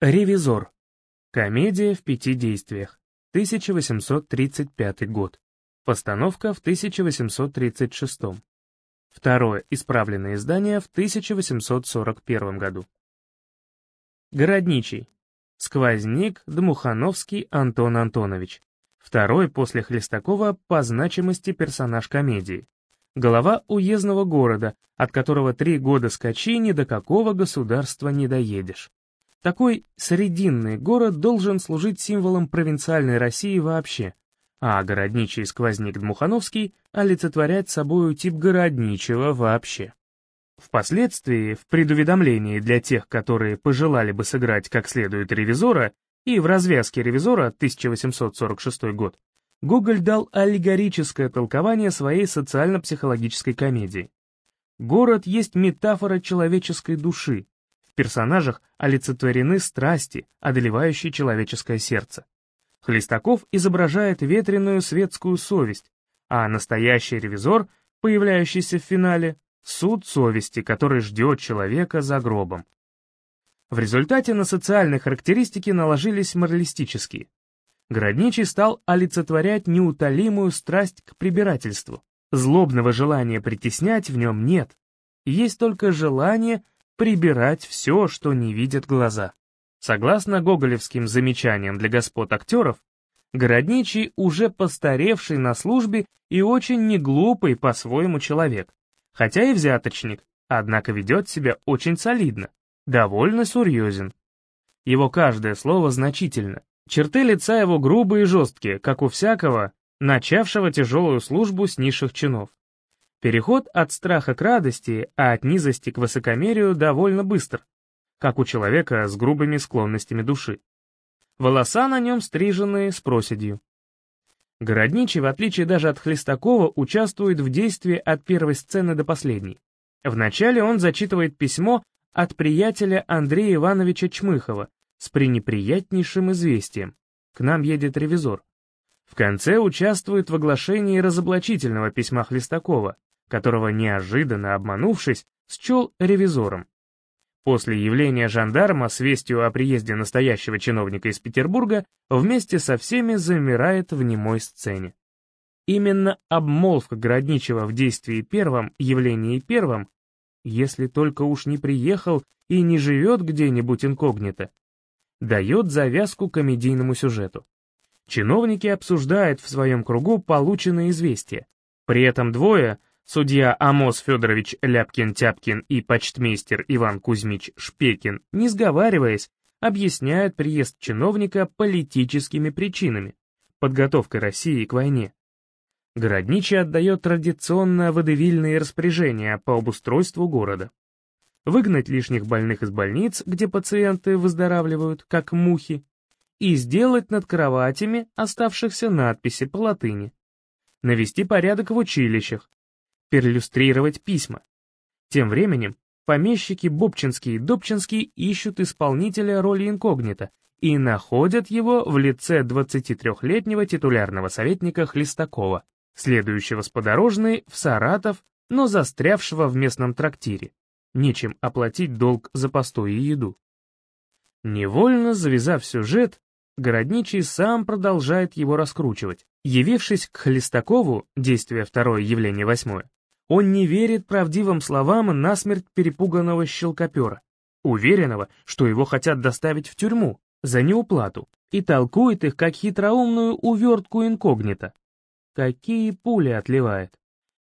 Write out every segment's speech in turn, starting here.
Ревизор. Комедия в пяти действиях. 1835 год. Постановка в 1836. Второе исправленное издание в 1841 году. Городничий. Сквозник Дмухановский Антон Антонович. Второй после Хлестакова по значимости персонаж комедии. Голова уездного города, от которого три года скачи ни до какого государства не доедешь. Такой срединный город должен служить символом провинциальной России вообще, а городничий сквозник Дмухановский олицетворять собою тип городничего вообще. Впоследствии, в предуведомлении для тех, которые пожелали бы сыграть как следует ревизора, и в развязке ревизора 1846 год, Гоголь дал аллегорическое толкование своей социально-психологической комедии. Город есть метафора человеческой души, персонажах олицетворены страсти, одолевающие человеческое сердце. Хлестаков изображает ветреную светскую совесть, а настоящий ревизор, появляющийся в финале, суд совести, который ждет человека за гробом. В результате на социальные характеристики наложились моралистические. Городничий стал олицетворять неутолимую страсть к прибирательству. Злобного желания притеснять в нем нет. Есть только желание прибирать все, что не видят глаза. Согласно гоголевским замечаниям для господ актеров, Городничий уже постаревший на службе и очень неглупый по-своему человек, хотя и взяточник, однако ведет себя очень солидно, довольно серьезен. Его каждое слово значительно, черты лица его грубые и жесткие, как у всякого, начавшего тяжелую службу с низших чинов. Переход от страха к радости, а от низости к высокомерию довольно быстр, как у человека с грубыми склонностями души. Волоса на нем стриженные с проседью. Городничий, в отличие даже от Хлестакова, участвует в действии от первой сцены до последней. Вначале он зачитывает письмо от приятеля Андрея Ивановича Чмыхова с пренеприятнейшим известием. К нам едет ревизор. В конце участвует в оглашении разоблачительного письма Хлестакова, которого, неожиданно обманувшись, счел ревизором. После явления жандарма с вестью о приезде настоящего чиновника из Петербурга вместе со всеми замирает в немой сцене. Именно обмолвка Городничего в действии первом, явлении первом, если только уж не приехал и не живет где-нибудь инкогнито, дает завязку комедийному сюжету. Чиновники обсуждают в своем кругу полученные известия. При этом двое, Судья Амос Федорович Ляпкин-Тяпкин и почтмейстер Иван Кузьмич Шпекин, не сговариваясь, объясняют приезд чиновника политическими причинами, подготовкой России к войне. Городничий отдает традиционно водевильные распоряжения по обустройству города. Выгнать лишних больных из больниц, где пациенты выздоравливают, как мухи, и сделать над кроватями оставшихся надписи по латыни. Навести порядок в училищах, перлюстрировать письма. Тем временем помещики Бобчинский и Добчинский ищут исполнителя роли инкогнито и находят его в лице 23-летнего титулярного советника Хлестакова, следующего с подорожной в Саратов, но застрявшего в местном трактире. Нечем оплатить долг за постой и еду. Невольно завязав сюжет, Городничий сам продолжает его раскручивать. Явившись к Хлестакову, действие второе, явление восьмое, он не верит правдивым словам насмерть перепуганного щелкопера, уверенного, что его хотят доставить в тюрьму за неуплату, и толкует их как хитроумную увертку инкогнито. Какие пули отливает.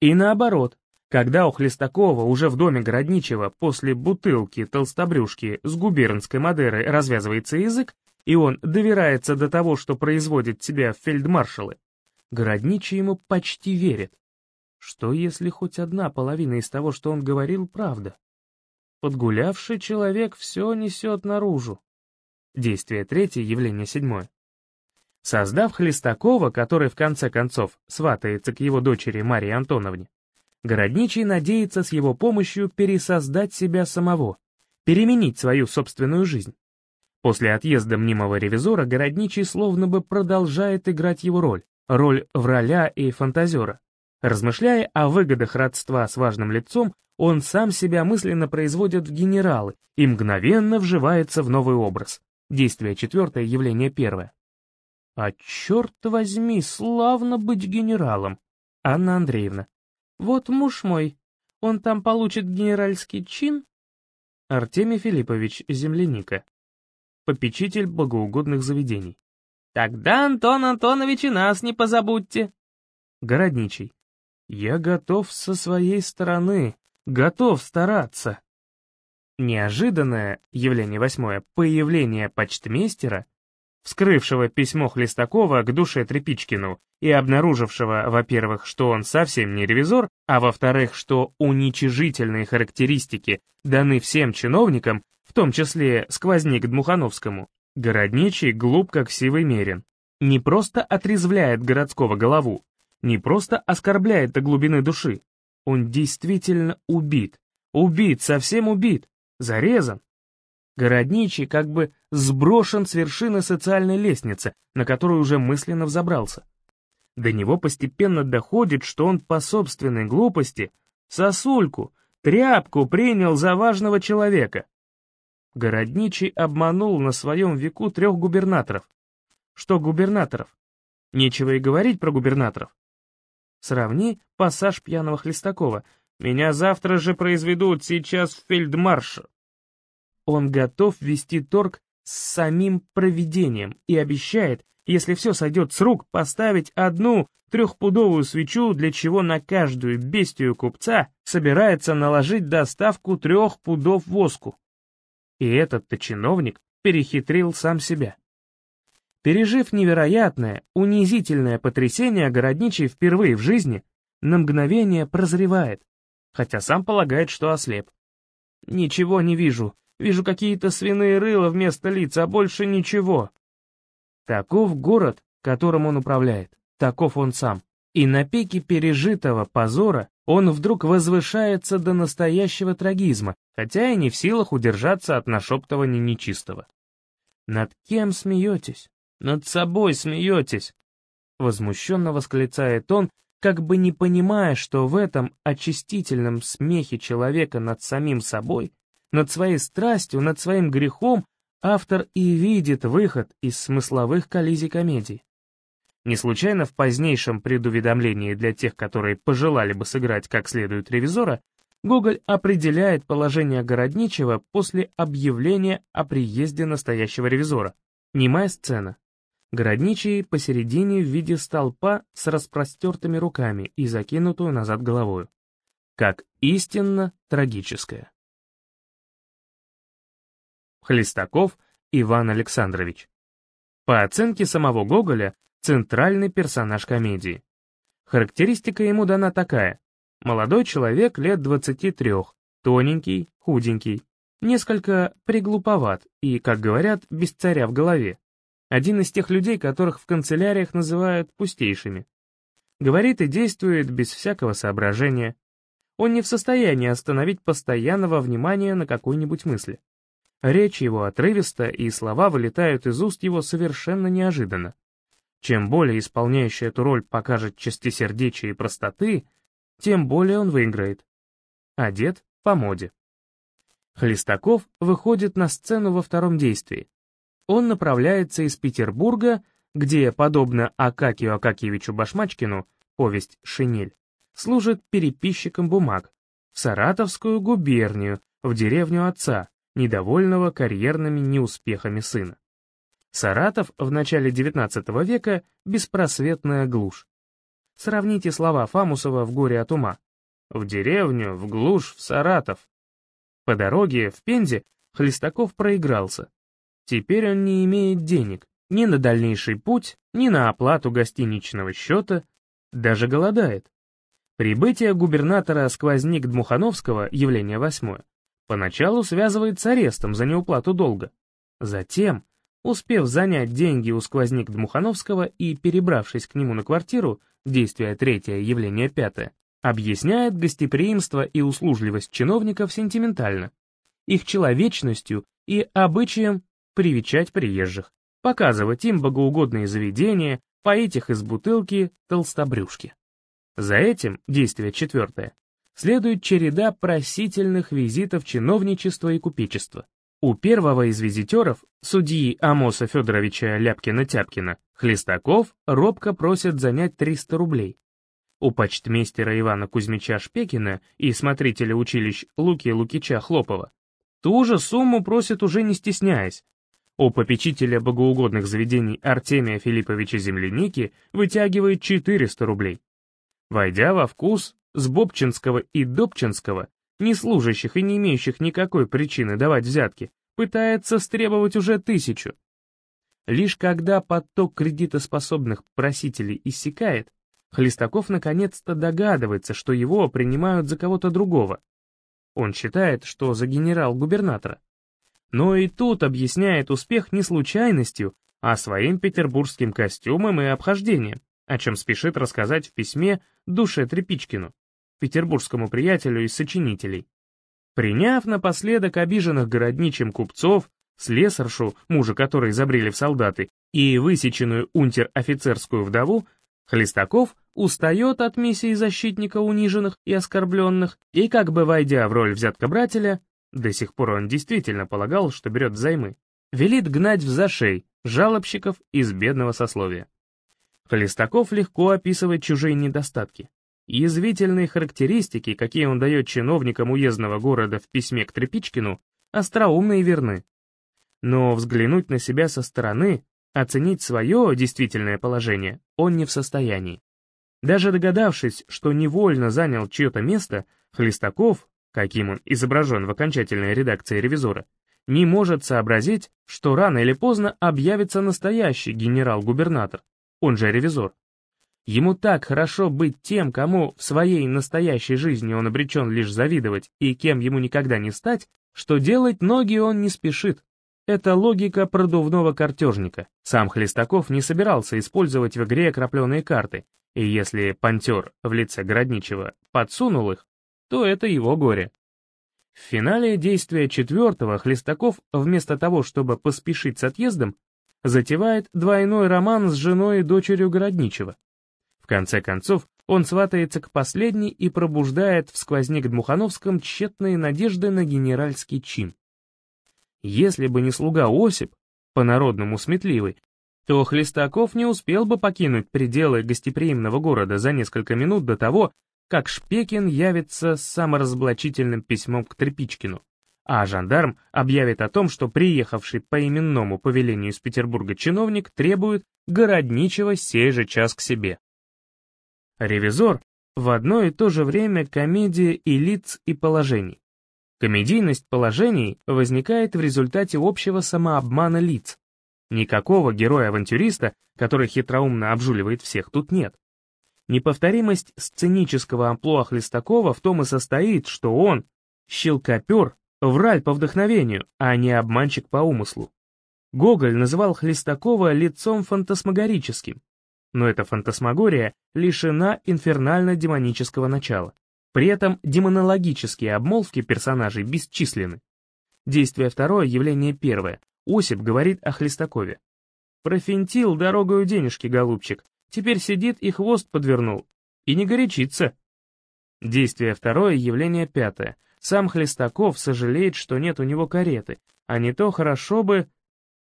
И наоборот, когда у Хлестакова уже в доме Городничего после бутылки толстобрюшки с губернской Мадерой развязывается язык, и он доверяется до того, что производит себя фельдмаршалы, Городничий ему почти верит. Что если хоть одна половина из того, что он говорил, правда? Подгулявший человек все несет наружу. Действие третье, явление седьмое. Создав Хлестакова, который в конце концов сватается к его дочери Марии Антоновне, Городничий надеется с его помощью пересоздать себя самого, переменить свою собственную жизнь. После отъезда мнимого ревизора Городничий словно бы продолжает играть его роль, роль враля и фантазера. Размышляя о выгодах родства с важным лицом, он сам себя мысленно производит в генералы и мгновенно вживается в новый образ. Действие четвертое, явление первое. А черт возьми, славно быть генералом. Анна Андреевна. Вот муж мой, он там получит генеральский чин? Артемий Филиппович, земляника. Попечитель богоугодных заведений. Тогда, Антон Антонович, и нас не позабудьте. Городничий. Я готов со своей стороны, готов стараться. Неожиданное, явление восьмое, появление почтмейстера, вскрывшего письмо Хлестакова к душе Трепичкину и обнаружившего, во-первых, что он совсем не ревизор, а во-вторых, что уничижительные характеристики даны всем чиновникам, в том числе сквозник Дмухановскому, городничий глуп как сивый мерин. Не просто отрезвляет городского голову, не просто оскорбляет до глубины души, он действительно убит, убит, совсем убит, зарезан. Городничий как бы сброшен с вершины социальной лестницы, на которую уже мысленно взобрался. До него постепенно доходит, что он по собственной глупости сосульку, тряпку принял за важного человека. Городничий обманул на своем веку трех губернаторов. Что губернаторов? Нечего и говорить про губернаторов. Сравни пассаж пьяного Хлестакова. «Меня завтра же произведут сейчас в фельдмарш». Он готов вести торг с самим провидением и обещает, если все сойдет с рук, поставить одну трехпудовую свечу, для чего на каждую бестию купца собирается наложить доставку трех пудов воску. И этот-то чиновник перехитрил сам себя. Пережив невероятное, унизительное потрясение, городничий впервые в жизни на мгновение прозревает, хотя сам полагает, что ослеп. «Ничего не вижу, вижу какие-то свиные рыла вместо лица, а больше ничего». Таков город, которым он управляет, таков он сам. И на пике пережитого позора он вдруг возвышается до настоящего трагизма, хотя и не в силах удержаться от нашептывания нечистого. «Над кем смеетесь?» Над собой смеетесь!» Возмущенно восклицает он, как бы не понимая, что в этом очистительном смехе человека над самим собой, над своей страстью, над своим грехом, автор и видит выход из смысловых коллизий комедии. Не случайно в позднейшем предуведомлении для тех, которые пожелали бы сыграть как следует ревизора, Гоголь определяет положение Городничего после объявления о приезде настоящего ревизора. Немая сцена. Городничий посередине в виде столпа с распростертыми руками и закинутую назад головою. Как истинно трагическое. Хлестаков Иван Александрович. По оценке самого Гоголя, центральный персонаж комедии. Характеристика ему дана такая. Молодой человек лет 23, тоненький, худенький, несколько приглуповат и, как говорят, без царя в голове. Один из тех людей, которых в канцеляриях называют пустейшими. Говорит и действует без всякого соображения. Он не в состоянии остановить постоянного внимания на какой-нибудь мысли. Речь его отрывиста, и слова вылетают из уст его совершенно неожиданно. Чем более исполняющий эту роль покажет чистосердечия и простоты, тем более он выиграет. Одет по моде. Хлестаков выходит на сцену во втором действии, он направляется из Петербурга, где, подобно Акакию Акакиевичу Башмачкину, повесть «Шинель», служит переписчиком бумаг, в Саратовскую губернию, в деревню отца, недовольного карьерными неуспехами сына. Саратов в начале XIX века — беспросветная глушь. Сравните слова Фамусова в «Горе от ума». В деревню, в глушь, в Саратов. По дороге в Пензе Хлестаков проигрался. Теперь он не имеет денег ни на дальнейший путь, ни на оплату гостиничного счета, даже голодает. Прибытие губернатора Сквозник Дмухановского, явление восьмое, поначалу связывает с арестом за неуплату долга. Затем, успев занять деньги у Сквозник Дмухановского и перебравшись к нему на квартиру, действие третье, явление пятое, объясняет гостеприимство и услужливость чиновников сентиментально, их человечностью и обычаем привечать приезжих, показывать им богоугодные заведения, поить их из бутылки толстобрюшки. За этим, действие четвертое, следует череда просительных визитов чиновничества и купечества. У первого из визитеров, судьи Амоса Федоровича Ляпкина-Тяпкина, Хлестаков робко просит занять 300 рублей. У почтмейстера Ивана Кузьмича Шпекина и смотрителя училищ Луки Лукича Хлопова ту же сумму просит уже не стесняясь. У попечителя богоугодных заведений Артемия Филипповича Земляники вытягивает 400 рублей. Войдя во вкус с Бобчинского и Добчинского, не служащих и не имеющих никакой причины давать взятки, пытается стребовать уже тысячу. Лишь когда поток кредитоспособных просителей иссякает, Хлестаков наконец-то догадывается, что его принимают за кого-то другого. Он считает, что за генерал-губернатора. Но и тут объясняет успех не случайностью, а своим петербургским костюмом и обхождением, о чем спешит рассказать в письме Душе Трепичкину, петербургскому приятелю из сочинителей. Приняв напоследок обиженных городничим купцов, слесаршу, мужа которой забрили в солдаты, и высеченную унтер-офицерскую вдову, Хлестаков устает от миссии защитника униженных и оскорбленных, и как бы войдя в роль взяткобрателя, до сих пор он действительно полагал, что берет взаймы, велит гнать в зашей жалобщиков из бедного сословия. Хлестаков легко описывает чужие недостатки. Язвительные характеристики, какие он дает чиновникам уездного города в письме к Трепичкину, остроумны и верны. Но взглянуть на себя со стороны, оценить свое действительное положение он не в состоянии. Даже догадавшись, что невольно занял чье-то место, Хлестаков, каким он изображен в окончательной редакции «Ревизора», не может сообразить, что рано или поздно объявится настоящий генерал-губернатор, он же ревизор. Ему так хорошо быть тем, кому в своей настоящей жизни он обречен лишь завидовать и кем ему никогда не стать, что делать ноги он не спешит. Это логика продувного картежника. Сам Хлестаков не собирался использовать в игре крапленые карты, и если пантер в лице Городничего подсунул их, то это его горе. В финале действия четвертого Хлестаков, вместо того, чтобы поспешить с отъездом, затевает двойной роман с женой и дочерью Городничего. В конце концов, он сватается к последней и пробуждает в сквозняк Дмухановском тщетные надежды на генеральский чин. Если бы не слуга Осип, по-народному сметливый, то Хлестаков не успел бы покинуть пределы гостеприимного города за несколько минут до того, как Шпекин явится с саморазоблачительным письмом к Трепичкину, а жандарм объявит о том, что приехавший по именному повелению из Петербурга чиновник требует городничего сей же час к себе. Ревизор в одно и то же время комедия и лиц и положений. Комедийность положений возникает в результате общего самообмана лиц. Никакого героя-авантюриста, который хитроумно обжуливает всех, тут нет. Неповторимость сценического амплуа Хлестакова в том и состоит, что он — щелкопер, враль по вдохновению, а не обманщик по умыслу. Гоголь называл Хлестакова лицом фантасмагорическим, но эта фантасмагория лишена инфернально-демонического начала. При этом демонологические обмолвки персонажей бесчисленны. Действие второе, явление первое. Осип говорит о Хлестакове. «Профинтил дорогою денежки, голубчик, теперь сидит и хвост подвернул. И не горячится». Действие второе, явление пятое. Сам Хлестаков сожалеет, что нет у него кареты, а не то хорошо бы...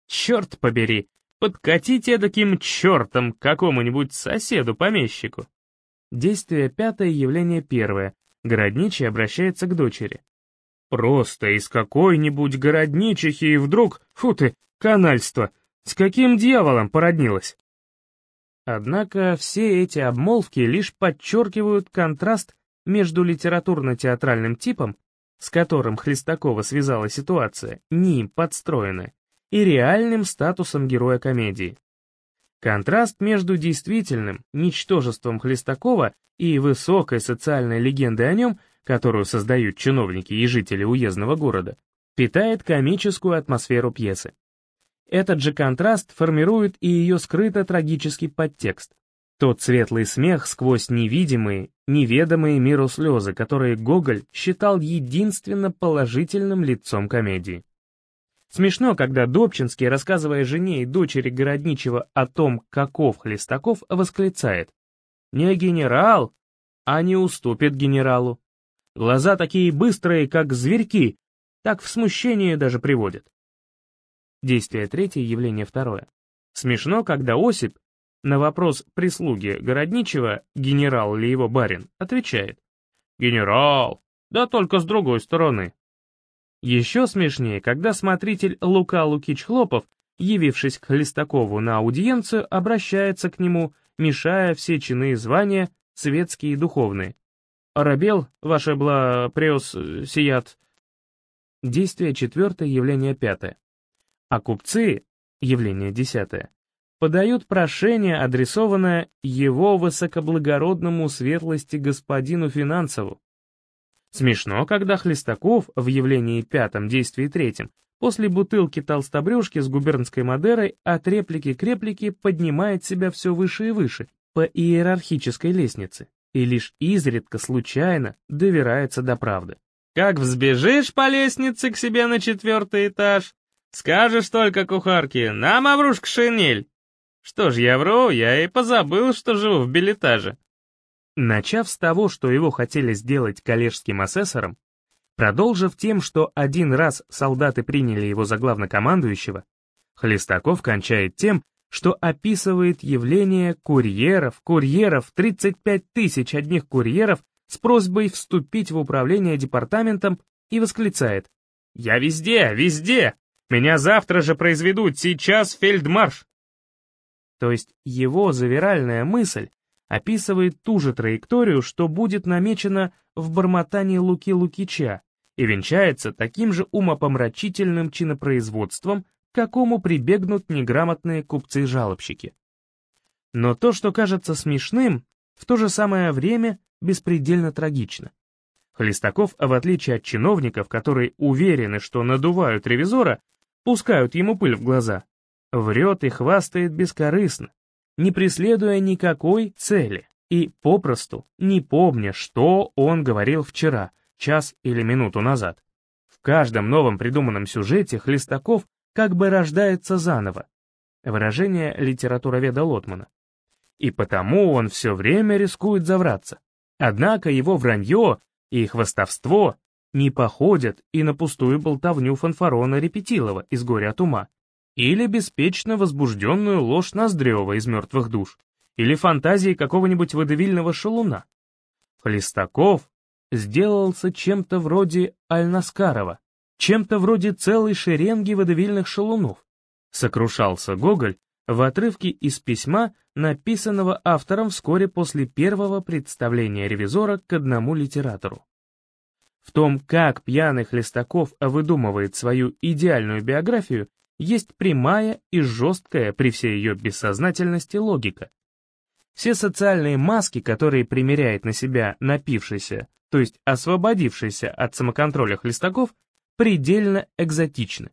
Черт побери, Подкатите таким чертом к какому-нибудь соседу-помещику. Действие пятое, явление первое. Городничий обращается к дочери. Просто из какой-нибудь городничихи и вдруг, фу ты, канальство, с каким дьяволом породнилась? Однако все эти обмолвки лишь подчеркивают контраст между литературно-театральным типом, с которым Хлестакова связала ситуация, не им подстроенная, и реальным статусом героя комедии. Контраст между действительным ничтожеством Хлестакова и высокой социальной легендой о нем, которую создают чиновники и жители уездного города, питает комическую атмосферу пьесы. Этот же контраст формирует и ее скрыто-трагический подтекст. Тот светлый смех сквозь невидимые, неведомые миру слезы, которые Гоголь считал единственно положительным лицом комедии. Смешно, когда Добчинский, рассказывая жене и дочери Городничего о том, каков Хлестаков, восклицает «Не генерал, а не уступит генералу. Глаза такие быстрые, как зверьки, так в смущение даже приводит. Действие третье, явление второе. Смешно, когда Осип на вопрос прислуги Городничего, генерал ли его барин, отвечает. «Генерал, да только с другой стороны». Еще смешнее, когда смотритель Лука Лукич Хлопов, явившись к Хлестакову на аудиенцию, обращается к нему, мешая все чины и звания, светские и духовные. «Оробел, ваше бла преос сият». Действие четвертое, явление пятое. А купцы, явление десятое, подают прошение, адресованное его высокоблагородному светлости господину Финансову. Смешно, когда Хлестаков в явлении пятом, действии третьем, после бутылки толстобрюшки с губернской Мадерой от реплики к реплике поднимает себя все выше и выше по иерархической лестнице и лишь изредка случайно довирается до правды. Как взбежишь по лестнице к себе на четвертый этаж, скажешь только кухарке «Нам, Аврушка, шинель!» Что ж, я вру, я и позабыл, что живу в билетаже. Начав с того, что его хотели сделать коллежским асессором, продолжив тем, что один раз солдаты приняли его за главнокомандующего, Хлестаков кончает тем, что описывает явление курьеров, курьеров, 35 тысяч одних курьеров с просьбой вступить в управление департаментом и восклицает «Я везде, везде! Меня завтра же произведут, сейчас фельдмарш!» То есть его завиральная мысль описывает ту же траекторию, что будет намечено в бормотании Луки Лукича, и венчается таким же умопомрачительным чинопроизводством, к какому прибегнут неграмотные купцы-жалобщики. Но то, что кажется смешным, в то же самое время беспредельно трагично. Хлестаков, в отличие от чиновников, которые уверены, что надувают ревизора, пускают ему пыль в глаза, врет и хвастает бескорыстно, не преследуя никакой цели и попросту не помня, что он говорил вчера, час или минуту назад. В каждом новом придуманном сюжете Хлестаков как бы рождается заново. Выражение литературоведа Лотмана. И потому он все время рискует завраться. Однако его вранье и хвастовство не походят и на пустую болтовню фанфарона Репетилова из «Горя от ума», или беспечно возбужденную ложь Ноздрева из «Мертвых душ», или фантазии какого-нибудь водевильного шалуна. Хлестаков сделался чем-то вроде Альнаскарова, чем-то вроде целой шеренги водевильных шалунов. Сокрушался Гоголь в отрывке из письма, написанного автором вскоре после первого представления ревизора к одному литератору. В том, как пьяный Хлестаков выдумывает свою идеальную биографию, есть прямая и жесткая при всей ее бессознательности логика. Все социальные маски, которые примеряет на себя напившийся, то есть освободившийся от самоконтроля Хлестаков, предельно экзотичны,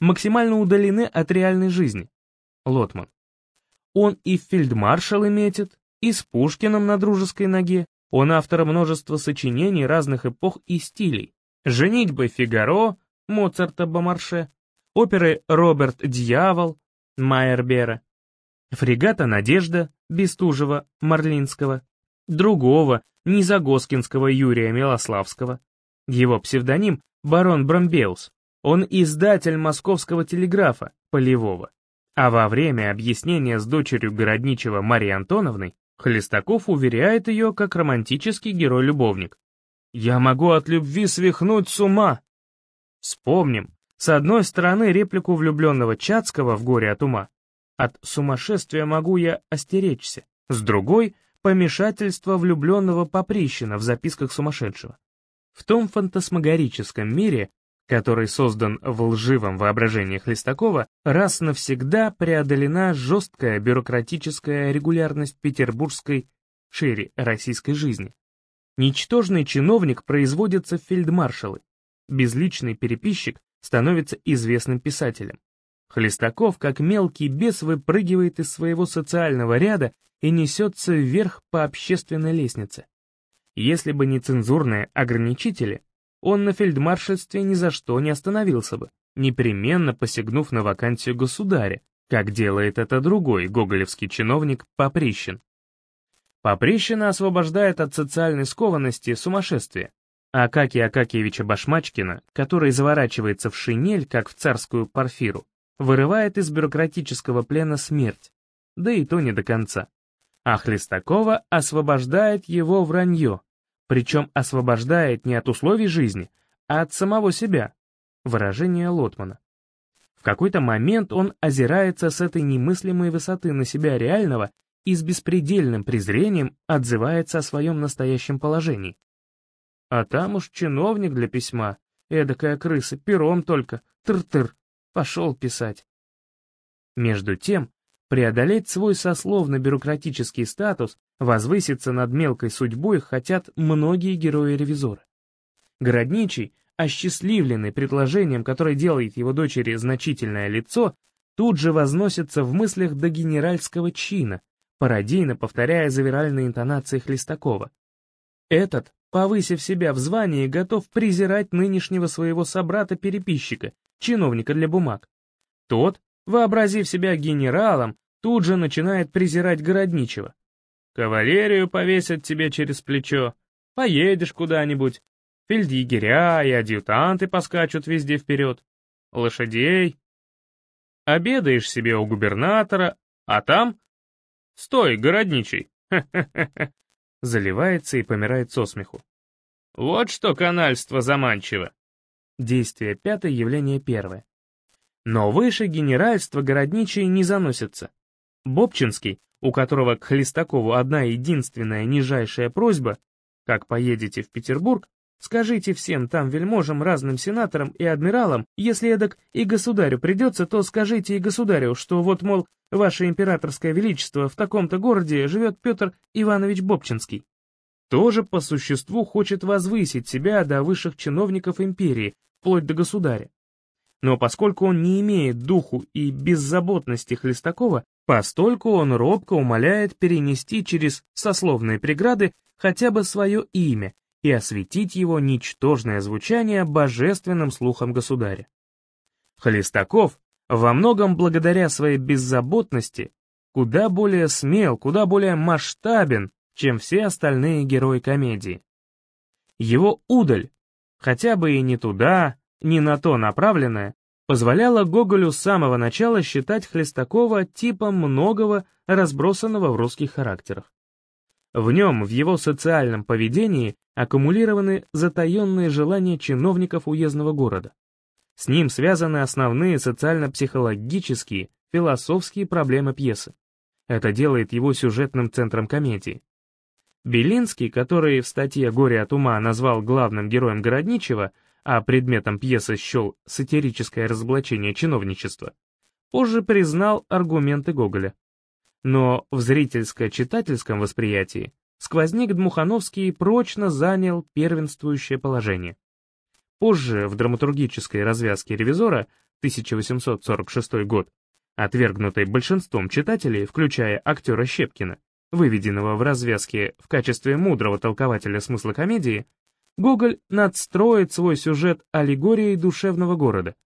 максимально удалены от реальной жизни. Лотман. Он и фельдмаршалы метит, и с Пушкиным на дружеской ноге, он автор множества сочинений разных эпох и стилей. «Женитьба Фигаро», Моцарта Бомарше, оперы «Роберт Дьявол» Майербера, фрегата «Надежда» Бестужева Марлинского, другого, Низагоскинского Юрия Милославского. Его псевдоним барон Бромбеус. Он издатель московского телеграфа, полевого. А во время объяснения с дочерью городничего Марии Антоновной, Хлестаков уверяет ее как романтический герой-любовник. «Я могу от любви свихнуть с ума!» Вспомним, с одной стороны, реплику влюбленного Чацкого в «Горе от ума» «От сумасшествия могу я остеречься», с другой — помешательство влюбленного Поприщина в записках сумасшедшего. В том фантасмагорическом мире, который создан в лживом воображении Хлестакова, раз навсегда преодолена жесткая бюрократическая регулярность петербургской, шире российской жизни. Ничтожный чиновник производится в фельдмаршалы, безличный переписчик становится известным писателем. Хлестаков, как мелкий бес, выпрыгивает из своего социального ряда и несется вверх по общественной лестнице. Если бы не цензурные ограничители, он на фельдмаршальстве ни за что не остановился бы, непременно посягнув на вакансию государя, как делает это другой гоголевский чиновник Поприщин. Поприщина освобождает от социальной скованности сумасшествие, Акакия Акакиевича Башмачкина, который заворачивается в шинель, как в царскую парфиру, вырывает из бюрократического плена смерть, да и то не до конца. А Хлестакова освобождает его вранье, причем освобождает не от условий жизни, а от самого себя, выражение Лотмана. В какой-то момент он озирается с этой немыслимой высоты на себя реального и с беспредельным презрением отзывается о своем настоящем положении. А там уж чиновник для письма, эдакая крыса, пером только, тыр-тыр, пошел писать. Между тем, преодолеть свой сословно-бюрократический статус, возвыситься над мелкой судьбой хотят многие герои-ревизоры. Городничий, осчастливленный предложением, которое делает его дочери значительное лицо, тут же возносится в мыслях до генеральского чина, пародийно повторяя завиральные интонации Хлестакова. Этот, повысив себя в звании, готов презирать нынешнего своего собрата-переписчика, чиновника для бумаг. Тот, вообразив себя генералом, тут же начинает презирать городничего. Кавалерию повесят тебе через плечо, поедешь куда-нибудь, фельдъегеря и адъютанты поскачут везде вперед, лошадей. Обедаешь себе у губернатора, а там... Стой, городничий! Заливается и помирает со смеху. Вот что канальство заманчиво. Действие пятое, явление первое. Но выше генеральства городничий не заносится. Бобчинский, у которого к Хлестакову одна единственная нижайшая просьба, как поедете в Петербург, скажите всем там вельможам, разным сенаторам и адмиралам, если эдак и государю придется, то скажите и государю, что вот, мол, ваше императорское величество, в таком-то городе живет Петр Иванович Бобчинский. Тоже по существу хочет возвысить себя до высших чиновников империи, вплоть до государя. Но поскольку он не имеет духу и беззаботности Хлестакова, постольку он робко умоляет перенести через сословные преграды хотя бы свое имя и осветить его ничтожное звучание божественным слухом государя. Хлестаков, во многом благодаря своей беззаботности, куда более смел, куда более масштабен, чем все остальные герои комедии. Его удаль, хотя бы и не туда, не на то направленная, позволяла Гоголю с самого начала считать Хлестакова типом многого, разбросанного в русских характерах. В нем, в его социальном поведении, аккумулированы затаенные желания чиновников уездного города. С ним связаны основные социально-психологические, философские проблемы пьесы. Это делает его сюжетным центром комедии. Белинский, который в статье «Горе от ума» назвал главным героем Городничего, а предметом пьесы счел сатирическое разоблачение чиновничества, позже признал аргументы Гоголя. Но в зрительско-читательском восприятии сквозник Дмухановский прочно занял первенствующее положение. Позже, в драматургической развязке «Ревизора» 1846 год, отвергнутой большинством читателей, включая актера Щепкина, выведенного в развязке в качестве мудрого толкователя смысла комедии, Гоголь надстроит свой сюжет аллегорией душевного города.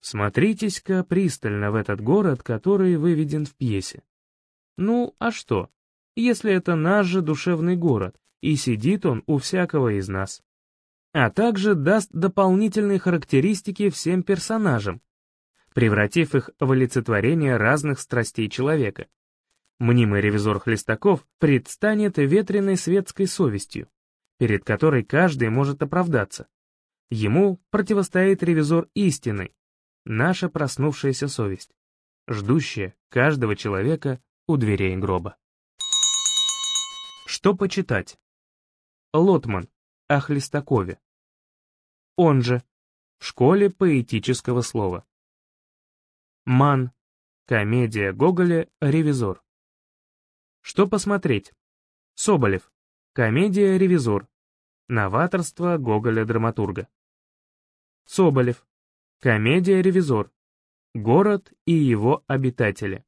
Смотритесь-ка пристально в этот город, который выведен в пьесе. Ну, а что, если это наш же душевный город, и сидит он у всякого из нас? А также даст дополнительные характеристики всем персонажам, превратив их в олицетворение разных страстей человека. Мнимый ревизор Хлестаков предстанет ветреной светской совестью, перед которой каждый может оправдаться. Ему противостоит ревизор истины, наша проснувшаяся совесть, ждущая каждого человека у дверей гроба. Что почитать? Лотман о Хлестакове. Он же в школе поэтического слова. Ман. Комедия Гоголя «Ревизор». Что посмотреть? Соболев. Комедия «Ревизор». Новаторство Гоголя-драматурга. Соболев. Комедия «Ревизор». Город и его обитатели.